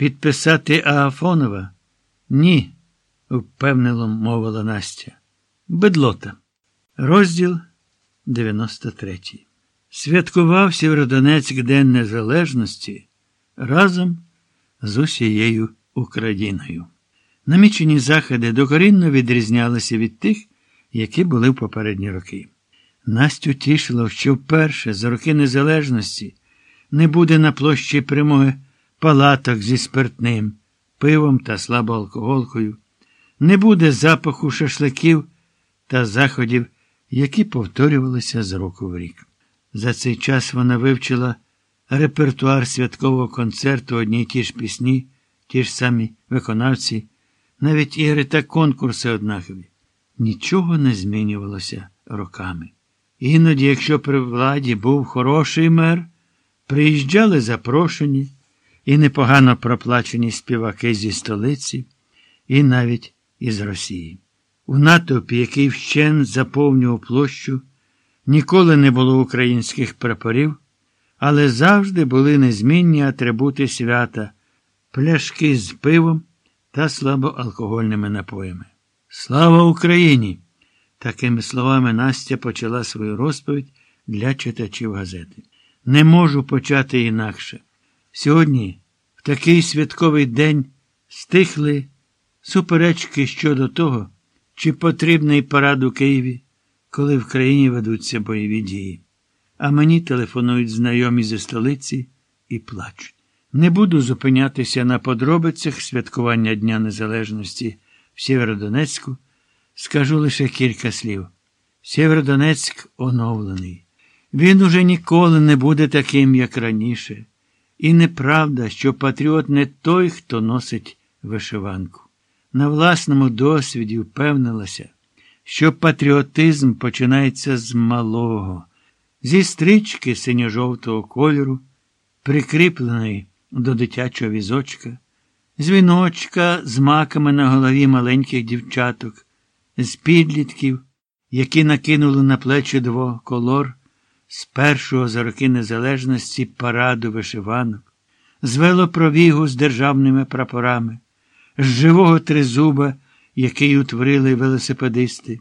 Підписати Аафонова? Ні, впевнено мовила Настя. Бедлота. Розділ 93. Святкував Сєвєродонецьк День Незалежності разом з усією Україною. Намічені заходи докорінно відрізнялися від тих, які були в попередні роки. Настю тішило, що вперше за роки незалежності не буде на площі Примоги палаток зі спиртним, пивом та слабоалкоголкою, не буде запаху шашликів та заходів, які повторювалися з року в рік. За цей час вона вивчила репертуар святкового концерту одні й ті ж пісні, ті ж самі виконавці, навіть ігри та конкурси однакові. Нічого не змінювалося роками. Іноді, якщо при владі був хороший мер, приїжджали запрошені і непогано проплачені співаки зі столиці, і навіть із Росії. У натовпі, який вщен заповнював площу, ніколи не було українських прапорів, але завжди були незмінні атрибути свята, пляшки з пивом та слабоалкогольними напоями. Слава Україні! Такими словами Настя почала свою розповідь для читачів газети. Не можу почати інакше. Сьогодні, в такий святковий день, стихли суперечки щодо того, чи потрібний парад у Києві, коли в країні ведуться бойові дії. А мені телефонують знайомі зі столиці і плачуть. Не буду зупинятися на подробицях святкування Дня Незалежності в Сєвєродонецьку. Скажу лише кілька слів. Сєвєродонецьк оновлений. Він уже ніколи не буде таким, як раніше. І неправда, що патріот не той, хто носить вишиванку. На власному досвіді впевнилася, що патріотизм починається з малого, зі стрічки синьо-жовтого кольору, прикріпленої до дитячого візочка, з віночка з маками на голові маленьких дівчаток, з підлітків, які накинули на плечі двоколор з першого за роки незалежності параду вишиванок, з велопробігу з державними прапорами, з живого тризуба, який утворили велосипедисти,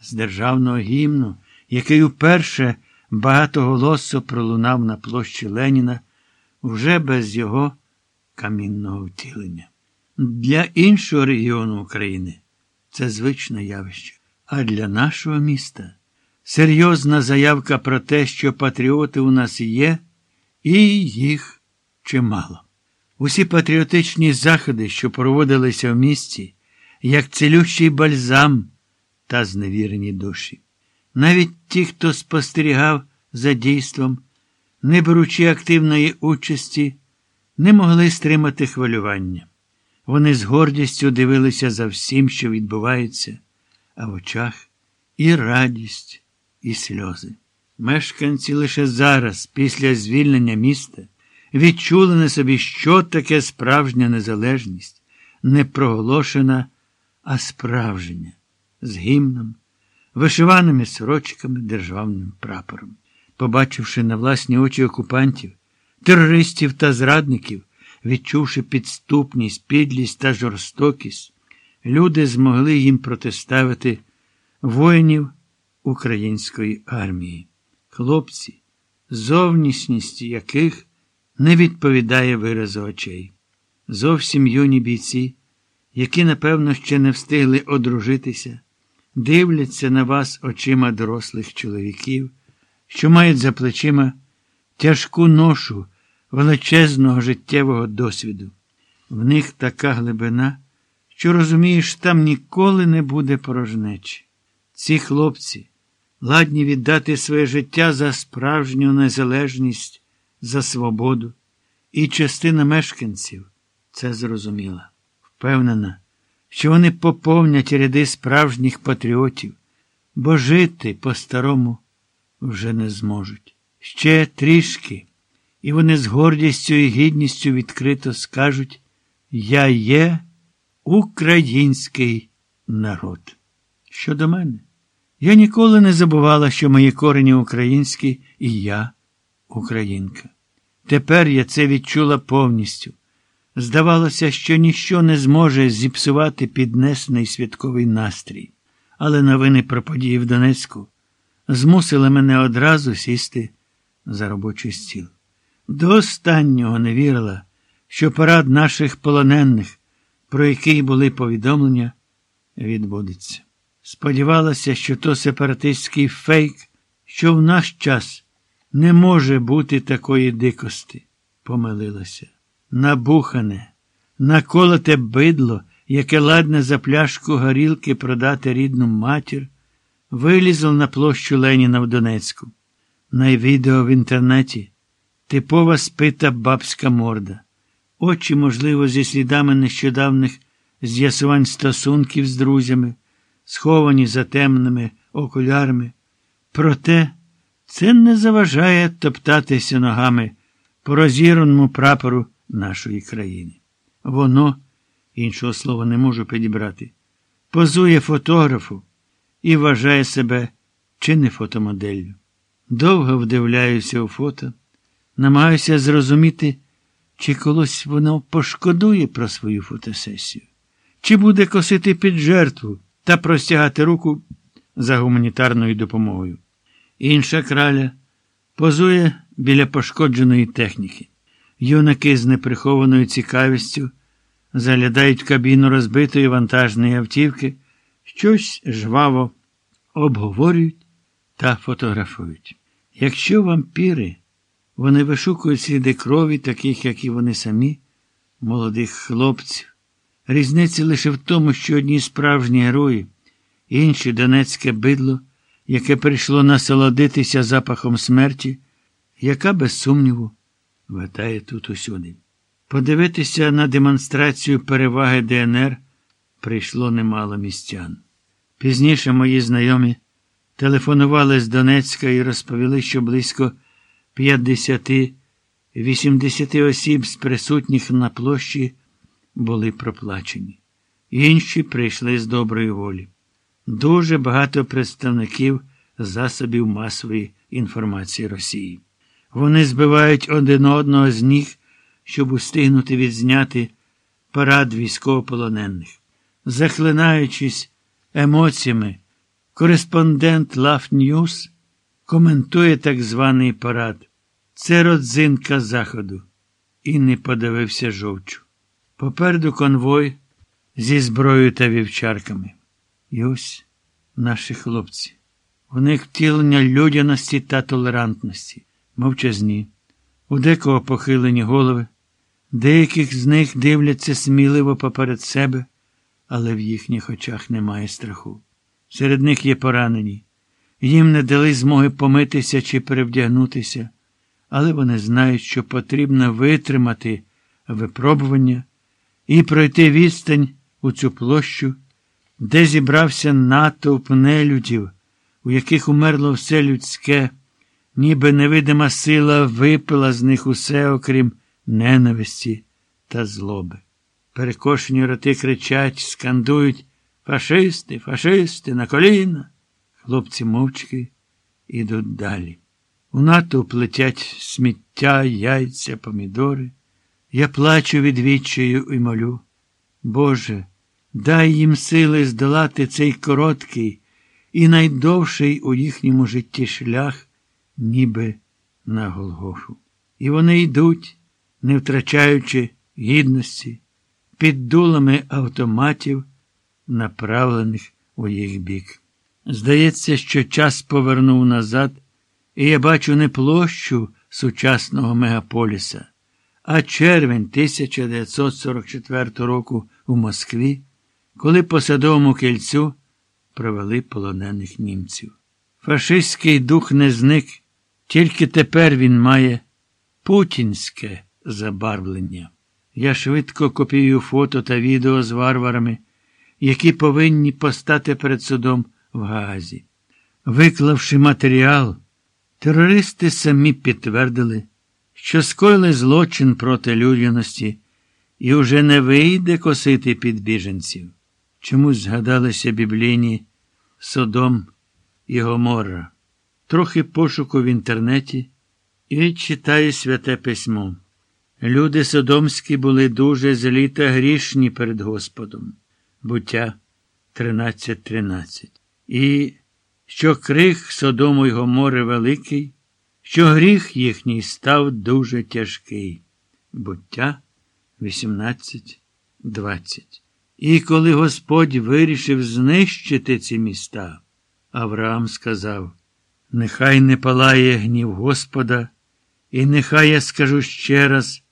з державного гімну, який уперше багатоголосо пролунав на площі Леніна, вже без його камінного втілення. Для іншого регіону України це звичне явище. А для нашого міста серйозна заявка про те, що патріоти у нас є, і їх чимало. Усі патріотичні заходи, що проводилися в місті, як цілющий бальзам та зневірені душі. Навіть ті, хто спостерігав за дійством, не беручи активної участі, не могли стримати хвилювання. Вони з гордістю дивилися за всім, що відбувається, а в очах і радість, і сльози. Мешканці лише зараз, після звільнення міста, відчули на собі, що таке справжня незалежність, не проголошена, а справжня, з гімном, вишиваними сорочками, державним прапором. Побачивши на власні очі окупантів, терористів та зрадників, відчувши підступність, підлість та жорстокість, люди змогли їм протиставити воїнів української армії, хлопці, зовнішність яких не відповідає виразу очей. Зовсім юні бійці, які, напевно, ще не встигли одружитися, дивляться на вас очима дорослих чоловіків, що мають за плечима тяжку ношу величезного життєвого досвіду. В них така глибина, що розумієш, там ніколи не буде порожнечі. Ці хлопці ладні віддати своє життя за справжню незалежність, за свободу. І частина мешканців це зрозуміла, впевнена, що вони поповнять ряди справжніх патріотів, бо жити по-старому вже не зможуть. Ще трішки, і вони з гордістю і гідністю відкрито скажуть Я є український народ. Щодо мене, я ніколи не забувала, що мої корені українські, і я українка. Тепер я це відчула повністю. Здавалося, що ніщо не зможе зіпсувати піднесений святковий настрій, але новини про події в Донецьку змусили мене одразу сісти за робочий стіл. До останнього не вірила, що парад наших полонених, про який були повідомлення, відбудеться. Сподівалася, що то сепаратистський фейк, що в наш час не може бути такої дикості, помилилася. Набухане, наколоте бидло, яке ладне за пляшку горілки продати рідну матір, вилізло на площу Леніна в Донецьку. На відео в інтернеті типова спита бабська морда, очі, можливо, зі слідами нещодавних з'ясувань стосунків з друзями, сховані за темними окулярами. Проте це не заважає топтатися ногами по розірваному прапору нашої країни. Воно, іншого слова не можу підібрати, позує фотографу і вважає себе чи не фотомоделлю. Довго вдивляюся у фото, намагаюся зрозуміти, чи колись воно пошкодує про свою фотосесію, чи буде косити під жертву та простягати руку за гуманітарною допомогою. Інша краля позує біля пошкодженої техніки. Юнаки з неприхованою цікавістю заглядають в кабіну розбитої вантажної автівки, щось жваво обговорюють та фотографують. Якщо вампіри, вони вишукують сліди крові, таких, як і вони самі, молодих хлопців. Різниця лише в тому, що одні справжні герої, інші донецьке бидло, яке прийшло насолодитися запахом смерті, яка, без сумніву, витає тут усюди. Подивитися на демонстрацію переваги ДНР прийшло немало містян. Пізніше мої знайомі телефонували з Донецька і розповіли, що близько 50-80 осіб з присутніх на площі були проплачені. Інші прийшли з доброї волі. Дуже багато представників засобів масової інформації Росії. Вони збивають один одного з ніг, щоб устигнути відзняти парад військовополонених. Захлинаючись емоціями, кореспондент Love News коментує так званий парад. Це родзинка Заходу. І не подивився жовчу. Попереду конвой зі зброєю та вівчарками. І ось наші хлопці. В них втілення людяності та толерантності, мовчазні, у декого похилені голови, деяких з них дивляться сміливо поперед себе, але в їхніх очах немає страху. Серед них є поранені. Їм не дали змоги помитися чи перевдягнутися, але вони знають, що потрібно витримати випробування і пройти відстань у цю площу, де зібрався натовп нелюдів, у яких умерло все людське, ніби невидима сила випила з них усе, окрім ненависті та злоби. Перекошені роти кричать, скандують Фашисти, фашисти, на коліна. Хлопці мовчки ідуть далі. У натовп летять сміття, яйця, помідори. Я плачу від відчаю і молю. Боже, дай їм сили здолати цей короткий і найдовший у їхньому житті шлях, ніби на Голгофу. І вони йдуть, не втрачаючи гідності, під дулами автоматів, направлених у їх бік. Здається, що час повернув назад, і я бачу не площу сучасного мегаполіса, а червень 1944 року у Москві, коли по садовому кільцю провели полонених німців. Фашистський дух не зник, тільки тепер він має путінське забарвлення. Я швидко копіюю фото та відео з варварами, які повинні постати перед судом в Гаазі. Виклавши матеріал, терористи самі підтвердили, що скоїли злочин проти людяності і уже не вийде косити під біженців. Чомусь згадалися біблійні Содом і Гоморра. Трохи пошуку в інтернеті і читаю святе письмо. Люди содомські були дуже злі та грішні перед Господом. Буття 13.13. І що крих Содому й Гомори великий, що гріх їхній став дуже тяжкий. Буття 18.20. І коли Господь вирішив знищити ці міста, Авраам сказав: Нехай не палає гнів Господа, і нехай я скажу ще раз,